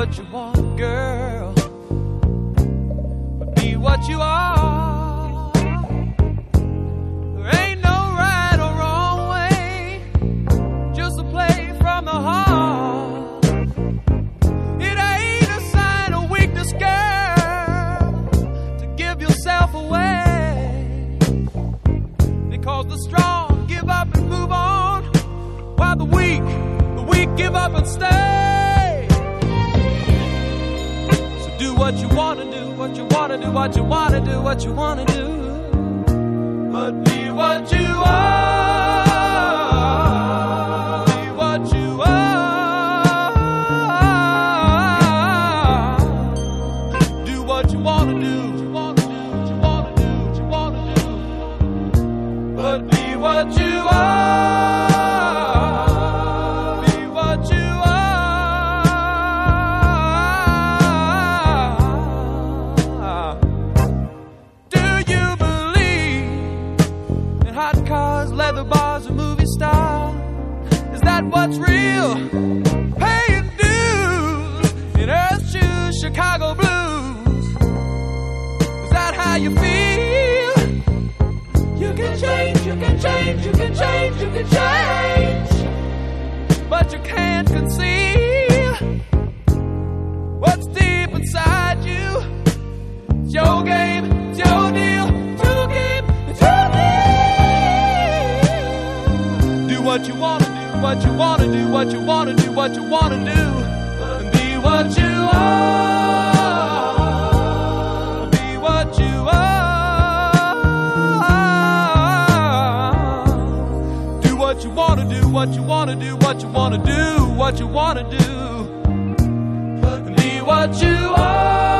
what you want, girl. But be what you are. There ain't no right or wrong way. Just a play from the heart. It ain't a sign of weakness, girl, to give yourself away. Because the strong give up and move on, while the weak, the weak give up and stay. What you wanna do, what you wanna do, what you wanna do, what you wanna do. But be what you are. Be what you are. Do what you wanna do. Leather bars, and movie stars? Is that what's real? Paying dues in earth shoes, Chicago blues. Is that how you feel? You can change, you can change, you can change, you can change. But you can't conceal what's deep inside what you wanna do, what you wanna do, what you wanna do, what you wanna do. And be what you are. Be what you are. Do what you wanna do, what you wanna do, what you wanna do, what you wanna do. And be what you are.